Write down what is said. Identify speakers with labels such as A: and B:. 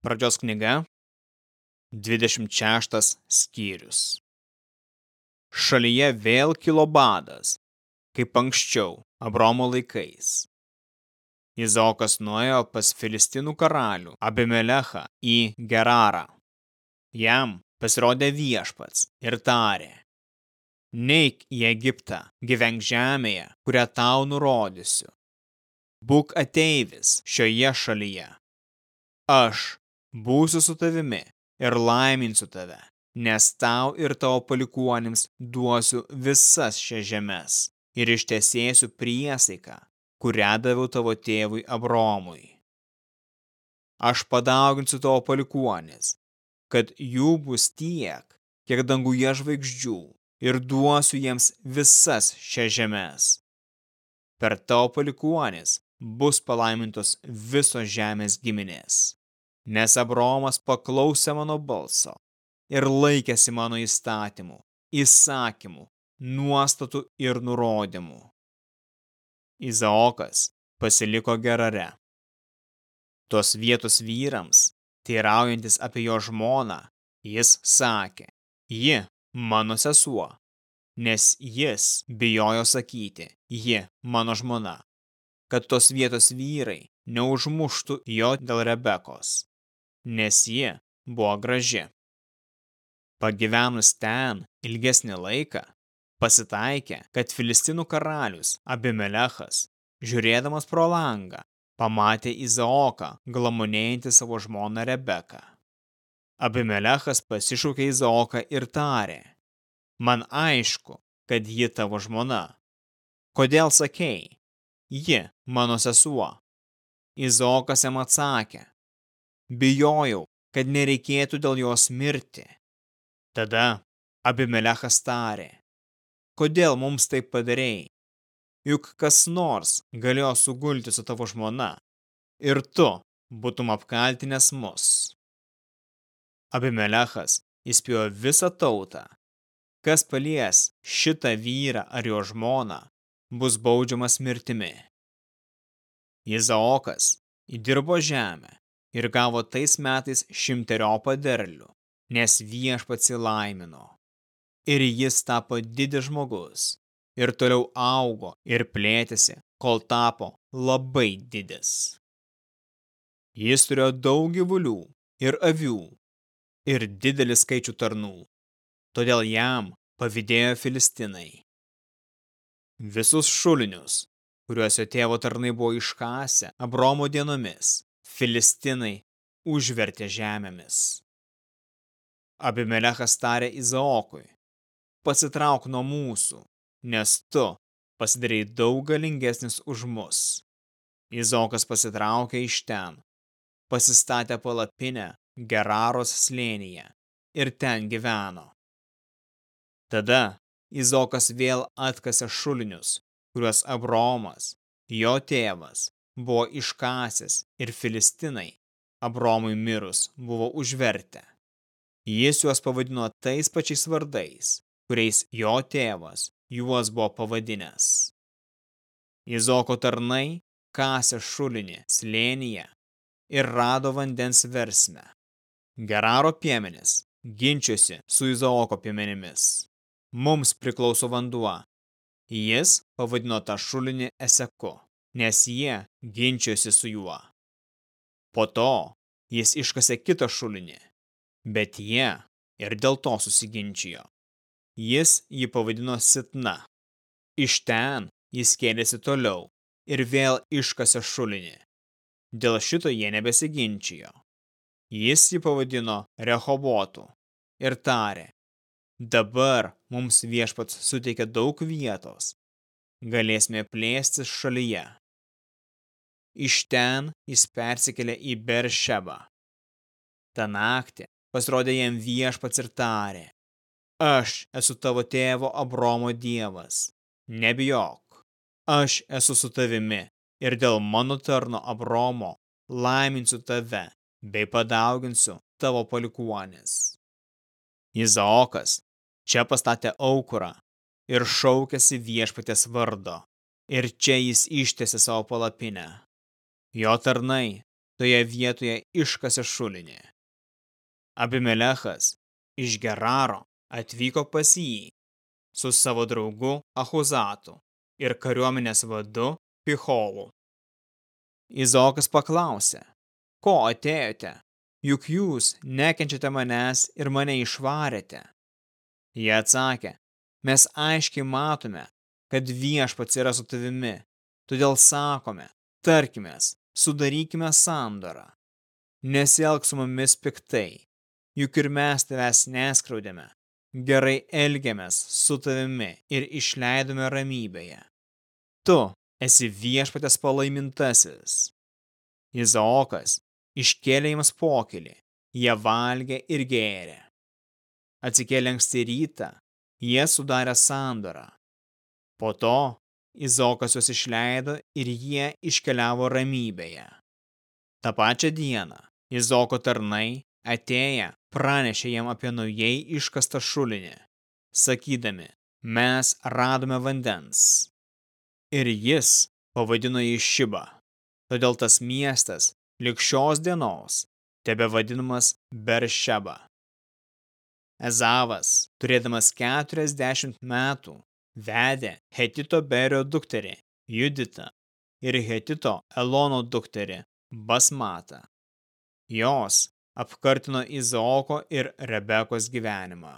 A: Pradžios knyga, 26 skyrius. Šalyje vėl kilo badas, kaip anksčiau, Abromo laikais. Izaokas nuėjo pas Filistinų karalių Abimelechą į Gerarą. Jam pasirodė viešpats ir tarė, Neik į Egiptą, gyvenk žemėje, kurią tau nurodysiu. Būk ateivis šioje šalyje. Aš būsiu su tavimi ir laiminsiu tave, nes tau ir tavo palikuonims duosiu visas šias žemės ir ištesėsiu priesaiką, kurią daviau tavo tėvui Abromui. Aš padauginsiu tavo palikuonis, kad jų bus tiek, kiek danguje žvaigždžių, ir duosiu jiems visas šias žemės. Per tavo palikuonis bus palaimintos visos žemės giminės nes Abromas paklausė mano balso ir laikėsi mano įstatymų, įsakymų, nuostatų ir nurodymų. Izaokas pasiliko gerare. Tos vietos vyrams, teiraujantis apie jo žmoną, jis sakė, ji mano sesuo, nes jis bijojo sakyti, ji mano žmona, kad tos vietos vyrai neužmuštų jo dėl Rebekos nes ji buvo graži. Pagyvenus ten ilgesnį laiką, pasitaikė, kad Filistinų karalius Abimelechas, žiūrėdamas pro langą, pamatė Izaoką glamonėjantį savo žmoną Rebeką. Abimelechas pasišaukė Izaoką ir tarė, man aišku, kad ji tavo žmona. Kodėl sakei, ji mano sesuo? Izaokas jam atsakė, Bijojau, kad nereikėtų dėl jos mirti. Tada Abimelechas tarė, kodėl mums taip padarėjai? Juk kas nors galėjo sugulti su tavo žmona ir tu būtum apkaltinęs mus. Abimelechas įspėjo visą tautą, kas palies šitą vyrą ar jo žmoną, bus baudžiamas mirtimi. Izaokas įdirbo žemę ir gavo tais metais šimteriopą derlių, nes viešpats įlaimino. Ir jis tapo didis žmogus, ir toliau augo ir plėtėsi, kol tapo labai didis. Jis turėjo daug gyvulių ir avių, ir didelį skaičių tarnų, todėl jam pavydėjo Filistinai. Visus šulinius, kuriuos jo tėvo tarnai buvo iškasę Abromo dienomis, Filistinai užvertė žemėmis. Abimelechas tarė Izaokui, pasitrauk nuo mūsų, nes tu pasidarei daug galingesnis už mus. Izaokas pasitraukė iš ten, pasistatė palapinę Geraros slėnyje ir ten gyveno. Tada Izaokas vėl atkasė šulinius, kuriuos Abromas, jo tėvas, buvo iškasęs ir Filistinai, Abromui mirus, buvo užvertę. Jis juos pavadino tais pačiais vardais, kuriais jo tėvas juos buvo pavadinęs. Izoko tarnai kasė šulinį slėnyje ir rado vandens versmę. Geraro piemenis ginčiosi su Izaoko piemenimis. Mums priklauso vanduo. Jis pavadino tą šulinį Eseku nes jie ginčiosi su juo. Po to jis iškasė kitą šulinį, bet jie ir dėl to susiginčijo. Jis jį pavadino Sitna. Iš ten jis kėlėsi toliau ir vėl iškasė šulinį. Dėl šito jie nebesiginčijo. Jis jį pavadino Rehobotu ir tarė, dabar mums viešpats suteikia daug vietos, galėsime plėstis šalyje. Iš ten jis persikėlė į Beršebą. Ta naktį pasirodė jam viešpats ir tarė, aš esu tavo tėvo Abromo dievas, nebijok, aš esu su tavimi ir dėl mano tarno Abromo laiminsiu tave bei padauginsiu tavo palikuonis. Izaokas čia pastatė aukurą ir šaukėsi viešpatės vardo, ir čia jis ištėsi savo palapinę. Jo tarnai toje vietoje iškasė šulinį. Abimelechas iš Geraro atvyko pas jį su savo draugu Ahuzatu ir kariuomenės vadu Picholu. Izokas paklausė, ko atėjote, juk jūs nekenčiate manęs ir mane išvarėte. Jie atsakė, mes aiškiai matome, kad viešpats yra su tavimi, todėl sakome, tarkimės, sudarykime sandorą. Nesielg su mumis piktai, juk ir mes tavęs neskraudėme, gerai elgiamės su tavimi ir išleidome ramybėje. Tu esi viešpatės palaimintasis. Izaokas iškėlė jiems pokylį, jie valgė ir gėrė. Atsikėlė anksti rytą, jie sudarė sandorą. Po to Izaokas juos išleido ir jie iškeliavo ramybėje. Ta pačią dieną Izoko tarnai atėję pranešė jam apie naujai iškastą šulinį, sakydami, mes radome vandens. Ir jis pavadino jį Šibą, todėl tas miestas lik šios dienos tebe vadinamas Beršeba. Ezavas, turėdamas 40 metų, vedė Hetito Berio dukterį Juditą ir Hetito Elono dukterį Basmatą. Jos apkartino Izaoko ir Rebekos gyvenimą.